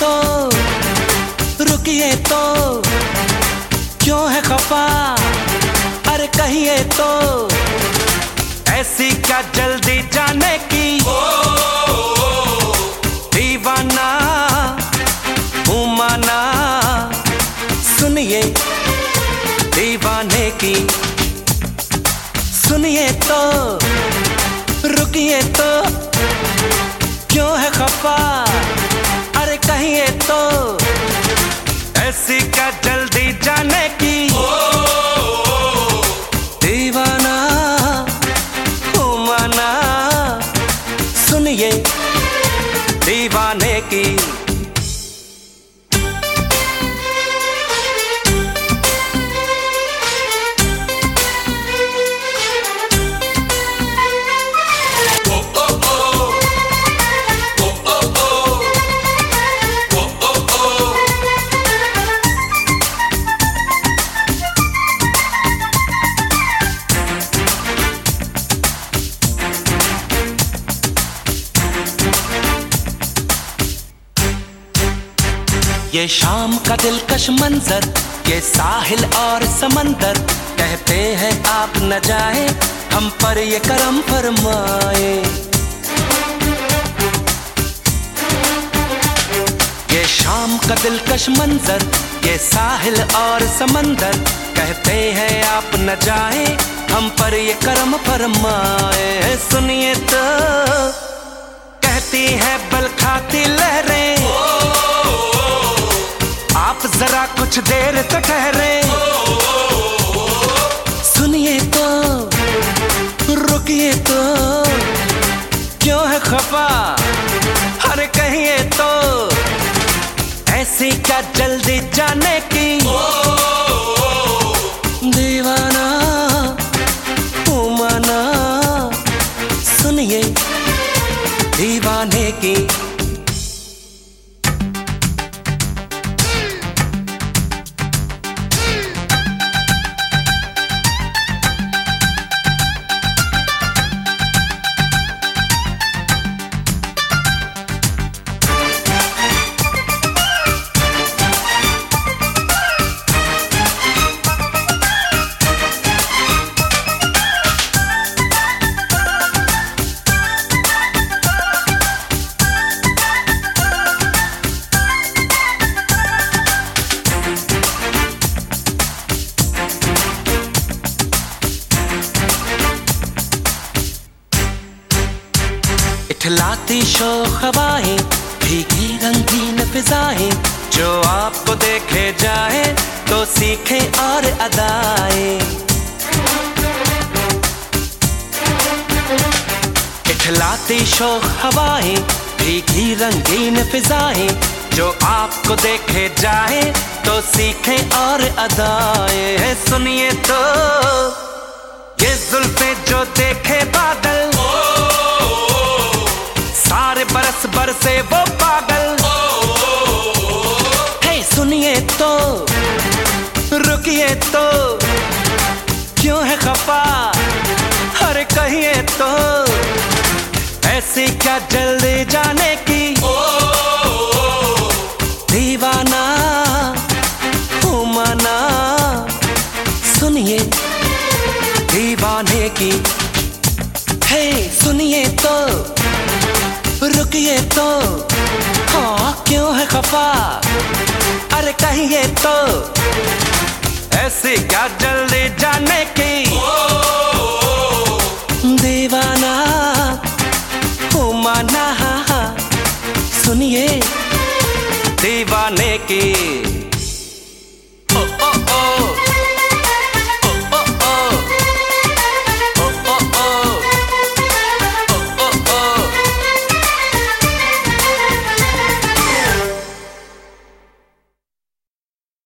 तो रुकिए तो। क्यों है खफा? अरे कहिए तो। ऐसी क्या जल्दी जाने की? दीवाना उमाना सुनिए दीवाने की। सुनिए तो रुकिए तो। क्यों है खफा? सुनिए दीवाने की ये शाम का दिलकश मंजर, ये साहिल और समंदर। कहते हैं, आप न जाए, हम पर ये करम फरमाए। ये शाम का दिलकश मंजर, ये साहिल और समंदर। कहते हैं, आप न जाए, हम पर ये करम फरमाए। सुनिए तो कहती है बल खाती लहरें। जरा कुछ देर तो ठहरे। सुनिए तो रुकिए तो क्यों है खफा? हर कहिए तो ऐसी क्या जल्दी जाने की? दीवाना सुनिए, दीवाने की। इठलाती शोख हवाएँ भीगी रंगीन फिजाएँ जो आपको देखे जाए तो सीखे और अदाए। इठलाती शोख हवाएँ भीगी रंगीन फिजाएँ जो आपको देखे जाए तो सीखे और अदाए। सुनिए तो ये जुल्फे जो देखे बादल है खफा अरे कहिए तो। ऐसी क्या जल्दी जाने की? दीवाना, उमाना, सुनिए। दीवाने की, है, सुनिए तो। रुकिए तो। हाँ क्यों है खफा? अरे कहिए तो। से क्या जल्दी जाने की? दीवाना हो माना सुनिए। दीवाने की। ओ ओ ओ।